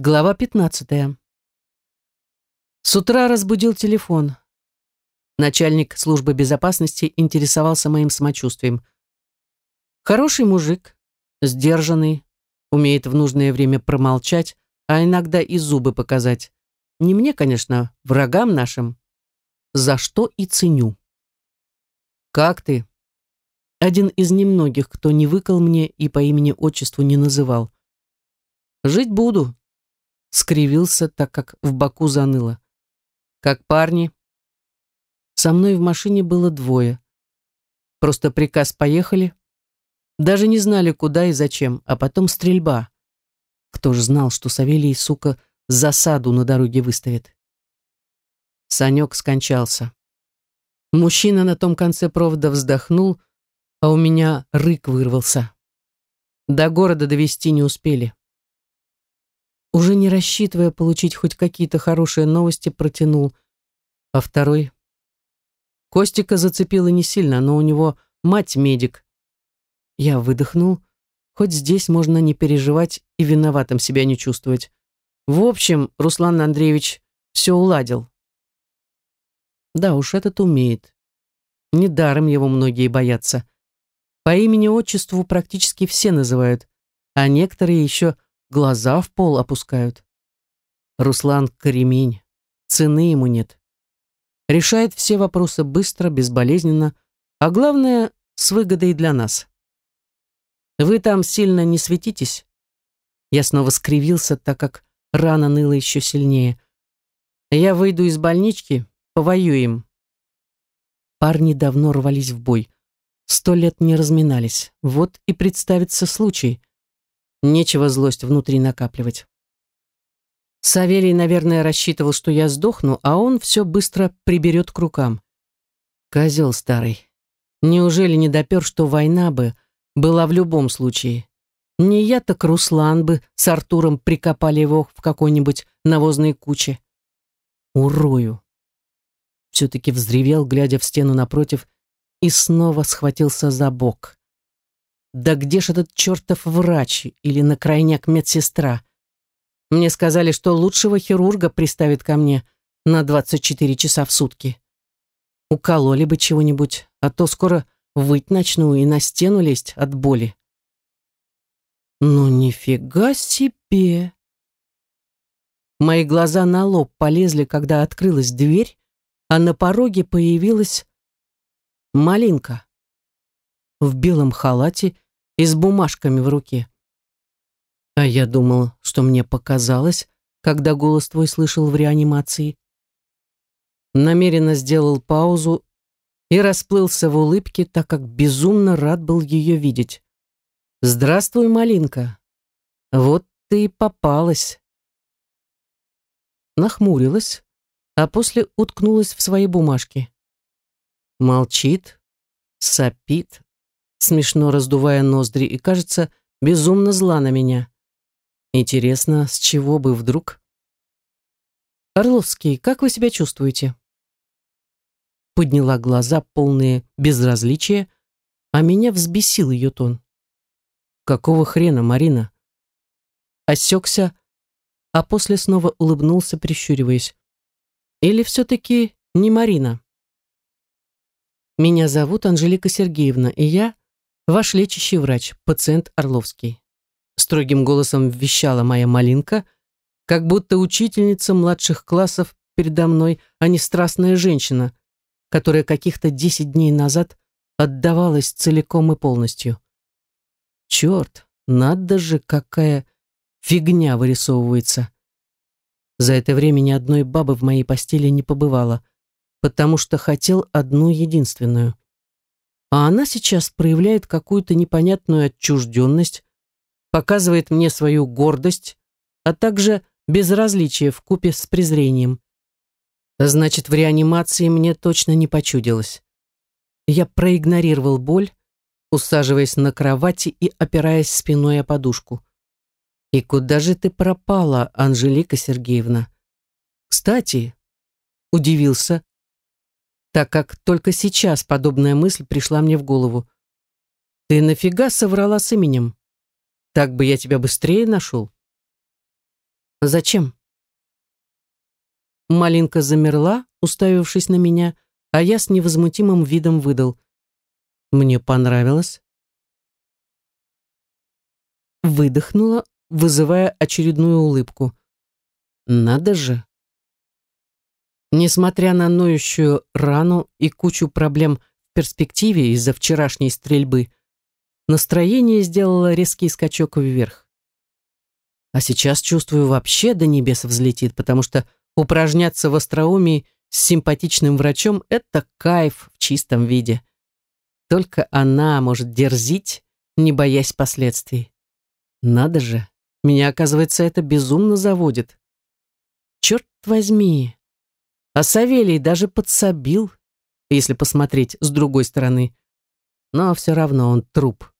Глава 15. С утра разбудил телефон. Начальник службы безопасности интересовался моим самочувствием. Хороший мужик, сдержанный, умеет в нужное время промолчать, а иногда и зубы показать. Не мне, конечно, врагам нашим. За что и ценю. «Как ты?» Один из немногих, кто не выкал мне и по имени-отчеству не называл. «Жить буду», скривился, так как в боку заныло. «Как парни?» Со мной в машине было двое. Просто приказ «поехали». Даже не знали, куда и зачем, а потом стрельба. Кто ж знал, что Савелий, сука, засаду на дороге выставит? Санек скончался. Мужчина на том конце провода вздохнул, а у меня рык вырвался. До города довести не успели уже не рассчитывая получить хоть какие-то хорошие новости, протянул. А второй? Костика зацепило не сильно, но у него мать медик. Я выдохнул. Хоть здесь можно не переживать и виноватым себя не чувствовать. В общем, Руслан Андреевич все уладил. Да уж, этот умеет. Недаром его многие боятся. По имени-отчеству практически все называют, а некоторые еще глаза в пол опускают. Руслан Каремень, цены ему нет. Решает все вопросы быстро, безболезненно, а главное, с выгодой для нас. Вы там сильно не светитесь? Я снова скривился, так как рана ныла еще сильнее. Я выйду из больнички, повоюем. Парни давно рвались в бой. Сто лет не разминались. Вот и представится случай. Нечего злость внутри накапливать. Савелий, наверное, рассчитывал, что я сдохну, а он все быстро приберет к рукам. Козел старый. Неужели не допер, что война бы была в любом случае? Не я, так Руслан бы с Артуром прикопали его в какой-нибудь навозной куче. Урою. Все-таки взревел, глядя в стену напротив, и снова схватился за бок. Да где ж этот чертов врач или на крайняк медсестра? Мне сказали, что лучшего хирурга приставят ко мне на 24 часа в сутки. Укололи бы чего-нибудь, а то скоро выть начну и на стену лезть от боли. Ну нифига себе! Мои глаза на лоб полезли, когда открылась дверь, а на пороге появилась малинка в белом халате и с бумажками в руке. А я думал, что мне показалось, когда голос твой слышал в реанимации. Намеренно сделал паузу и расплылся в улыбке, так как безумно рад был ее видеть. «Здравствуй, малинка. Вот ты и попалась». Нахмурилась, а после уткнулась в свои бумажки. Молчит, сопит, смешно раздувая ноздри, и, кажется, безумно зла на меня. Интересно, с чего бы вдруг? «Орловский, как вы себя чувствуете?» Подняла глаза, полные безразличия, а меня взбесил ее тон. «Какого хрена, Марина?» Осекся, а после снова улыбнулся, прищуриваясь. «Или все-таки не Марина?» «Меня зовут Анжелика Сергеевна, и я Ваш лечащий врач, пациент Орловский. Строгим голосом вещала моя малинка, как будто учительница младших классов передо мной, а не страстная женщина, которая каких-то десять дней назад отдавалась целиком и полностью. Черт, надо же, какая фигня вырисовывается. За это время ни одной бабы в моей постели не побывало, потому что хотел одну единственную. А она сейчас проявляет какую-то непонятную отчужденность, показывает мне свою гордость, а также безразличие в купе с презрением. Значит, в реанимации мне точно не почудилось. Я проигнорировал боль, усаживаясь на кровати и опираясь спиной о подушку. «И куда же ты пропала, Анжелика Сергеевна?» «Кстати», — удивился, так как только сейчас подобная мысль пришла мне в голову. «Ты нафига соврала с именем? Так бы я тебя быстрее нашел». Зачем? Малинка замерла, уставившись на меня, а я с невозмутимым видом выдал. Мне понравилось. Выдохнула, вызывая очередную улыбку. Надо же. Несмотря на ноющую рану и кучу проблем в перспективе из-за вчерашней стрельбы, настроение сделало резкий скачок вверх. А сейчас, чувствую, вообще до небес взлетит, потому что упражняться в остроумии с симпатичным врачом — это кайф в чистом виде. Только она может дерзить, не боясь последствий. Надо же, меня, оказывается, это безумно заводит. Черт возьми. А Савелий даже подсобил, если посмотреть с другой стороны. Но все равно он труп.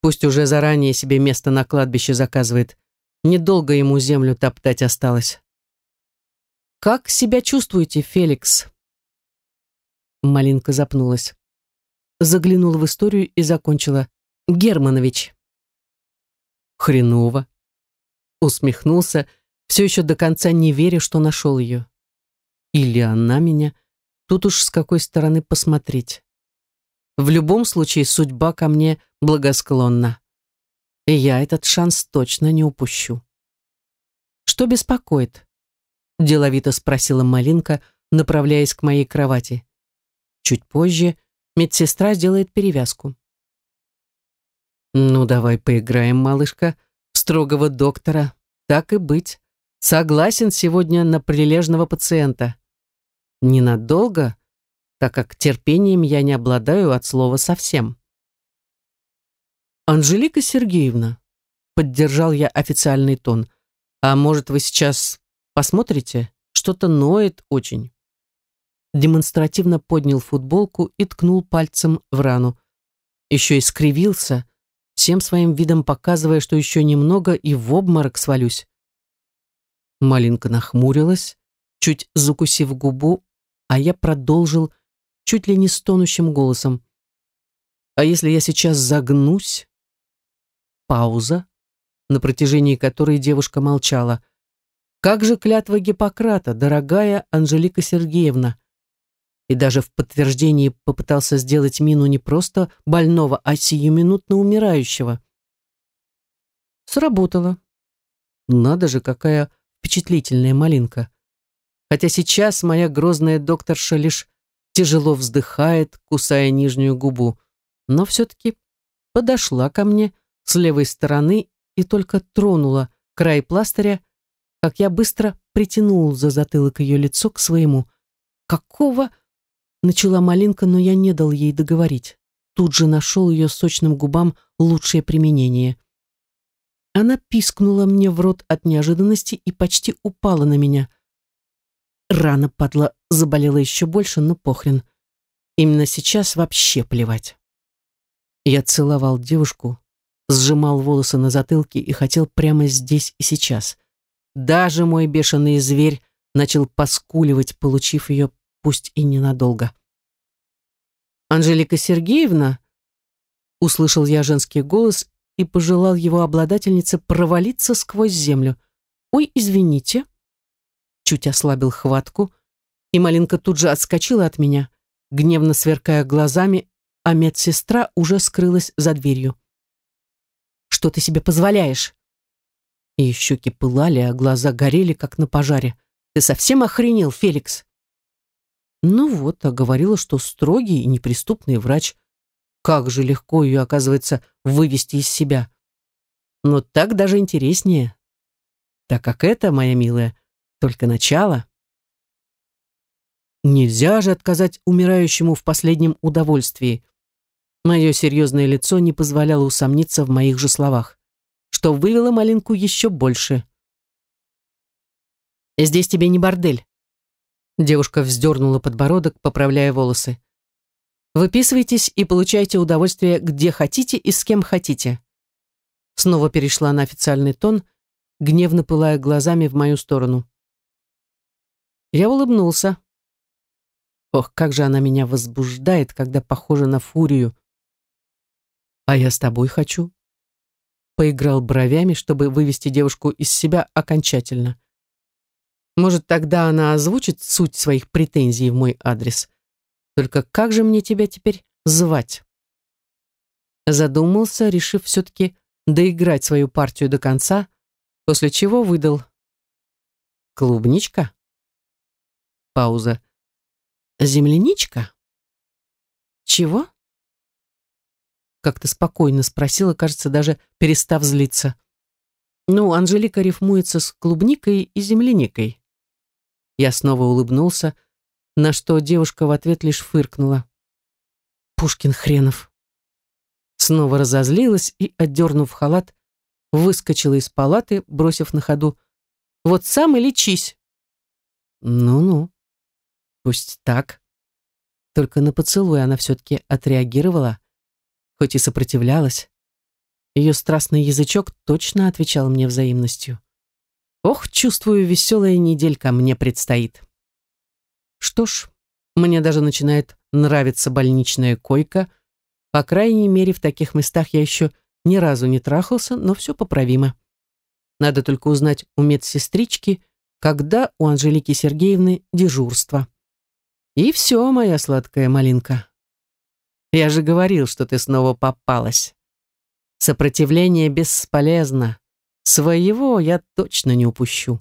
Пусть уже заранее себе место на кладбище заказывает. Недолго ему землю топтать осталось. «Как себя чувствуете, Феликс?» Малинка запнулась. Заглянула в историю и закончила. «Германович». «Хреново». Усмехнулся, все еще до конца не веря, что нашел ее. Или она меня. Тут уж с какой стороны посмотреть. В любом случае, судьба ко мне благосклонна. И я этот шанс точно не упущу. «Что беспокоит?» — деловито спросила Малинка, направляясь к моей кровати. Чуть позже медсестра сделает перевязку. «Ну, давай поиграем, малышка, в строгого доктора. Так и быть. Согласен сегодня на прилежного пациента. Ненадолго, так как терпением я не обладаю от слова совсем. «Анжелика Сергеевна», — поддержал я официальный тон, «а может, вы сейчас посмотрите? Что-то ноет очень». Демонстративно поднял футболку и ткнул пальцем в рану. Еще и скривился, всем своим видом показывая, что еще немного и в обморок свалюсь. Малинка нахмурилась, чуть закусив губу, а я продолжил чуть ли не стонущим голосом. «А если я сейчас загнусь?» Пауза, на протяжении которой девушка молчала. «Как же клятва Гиппократа, дорогая Анжелика Сергеевна?» И даже в подтверждении попытался сделать мину не просто больного, а сиюминутно умирающего. Сработало. Надо же, какая впечатлительная малинка. Хотя сейчас моя грозная докторша лишь тяжело вздыхает, кусая нижнюю губу, но все-таки подошла ко мне с левой стороны и только тронула край пластыря, как я быстро притянул за затылок ее лицо к своему. «Какого?» — начала малинка, но я не дал ей договорить. Тут же нашел ее сочным губам лучшее применение. Она пискнула мне в рот от неожиданности и почти упала на меня. Рана, падла, заболела еще больше, но похрен. Именно сейчас вообще плевать. Я целовал девушку, сжимал волосы на затылке и хотел прямо здесь и сейчас. Даже мой бешеный зверь начал поскуливать, получив ее, пусть и ненадолго. «Анжелика Сергеевна?» Услышал я женский голос и пожелал его обладательнице провалиться сквозь землю. «Ой, извините» чуть ослабил хватку, и Малинка тут же отскочила от меня, гневно сверкая глазами, а медсестра уже скрылась за дверью. «Что ты себе позволяешь?» Ее щеки пылали, а глаза горели, как на пожаре. «Ты совсем охренел, Феликс?» Ну вот, а говорила, что строгий и неприступный врач. Как же легко ее, оказывается, вывести из себя. Но так даже интереснее. Так как это, моя милая, только начало. Нельзя же отказать умирающему в последнем удовольствии. Мое серьезное лицо не позволяло усомниться в моих же словах, что вывело малинку еще больше. «Здесь тебе не бордель». Девушка вздернула подбородок, поправляя волосы. «Выписывайтесь и получайте удовольствие где хотите и с кем хотите». Снова перешла на официальный тон, гневно пылая глазами в мою сторону. Я улыбнулся. Ох, как же она меня возбуждает, когда похожа на фурию. А я с тобой хочу. поиграл бровями, чтобы вывести девушку из себя окончательно. Может, тогда она озвучит суть своих претензий в мой адрес. Только как же мне тебя теперь звать? Задумался, решив все-таки доиграть свою партию до конца, после чего выдал. «Клубничка?» Пауза. «Земляничка?» «Чего?» Как-то спокойно спросила, кажется, даже перестав злиться. «Ну, Анжелика рифмуется с клубникой и земляникой». Я снова улыбнулся, на что девушка в ответ лишь фыркнула. «Пушкин хренов!» Снова разозлилась и, отдернув халат, выскочила из палаты, бросив на ходу. «Вот сам и лечись!» «Ну-ну, пусть так». Только на поцелуй она все-таки отреагировала, хоть и сопротивлялась. Ее страстный язычок точно отвечал мне взаимностью. Ох, чувствую, веселая неделька мне предстоит. Что ж, мне даже начинает нравиться больничная койка, по крайней мере, в таких местах я еще ни разу не трахался, но все поправимо. Надо только узнать у медсестрички, когда у Анжелики Сергеевны дежурство. И все, моя сладкая малинка. Я же говорил, что ты снова попалась. Сопротивление бесполезно. Своего я точно не упущу.